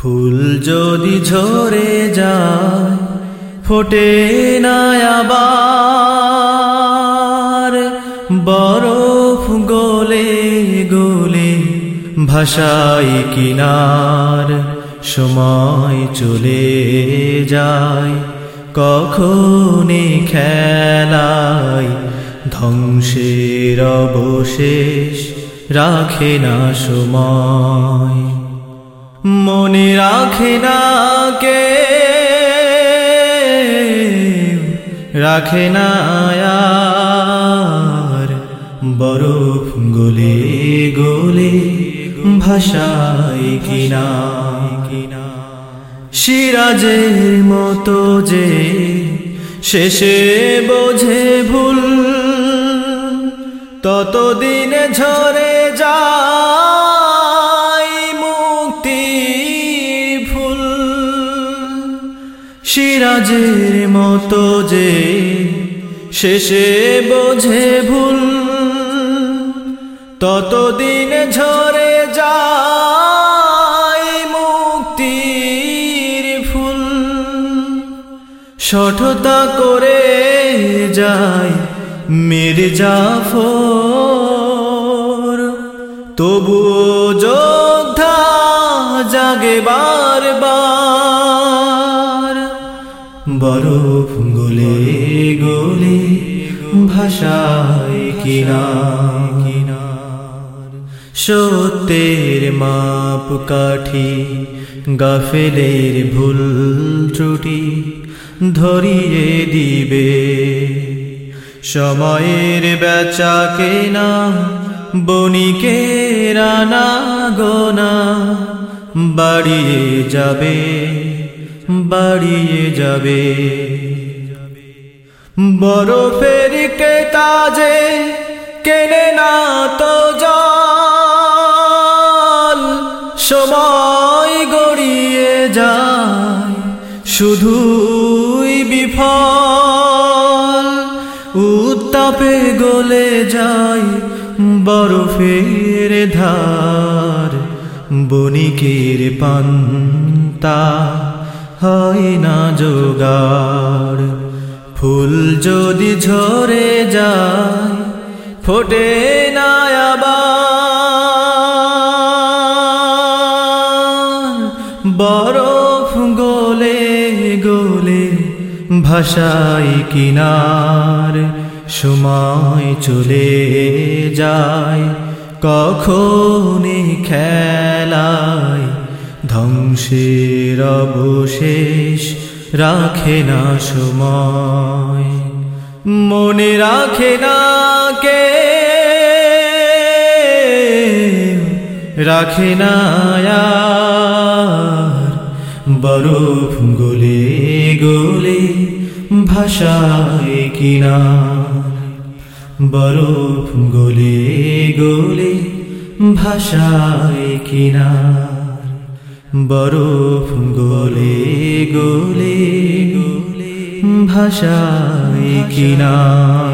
ফুল যদি ঝরে যায়, ফোটে না আবার। বরফ গলে গলে ভাষাই কিনার, সময় চলে যায়। কখনে খেলায় ধ্বংসের অবশেষ রাখে না সময়। মনে রাখে না কে রাখে না বরফ গলে গলে ভাষায় কিনা কিনা। সিরাজের মতো যে শেষে বোঝে ভুল, ততদিনে ঝরে যায় সিরাজের মতো যে শেষে বোঝে ভুল। ততদিন ঝরে যায় মুক্তির ফুল। সঠতা করে যায় মির্জাফর। তবুও যোদ্ধা জাগে বারবার। বরফ গলে গলে ভাষায় কিনা সত্যের মাপ কাঠি গাফেলের ভুল ত্রুটি ধরিয়ে দিবে। সময়ের বেচা কেনা, বণিকে রানা গোনা, বাড়িয়ে যাবে। বাড়িয়ে যাবে। বরফের কেতাজে কেনে না তো জল, সময় গড়িয়ে যায় শুধুই বিফল। উত্তাপে গলে যায় বরফের ধার, বণিকের পান্তা। হয় না জোগাড়। ফুল যদি ঝরে যায়, ফোটে না আবার। বরফ গলে গলে ভাষাই কিনার সময় চলে যায় কখনে খেলায় ধ্বংসের অবশেষ রাখে না সময়। মনে রাখে না কে? রাখে না বরফ গলে গলে ভাষায় কিনার। বরফ গলে গলে ভাষায় কিনার। বরফ গোলে গোলে গোলে ভাষায় কিনার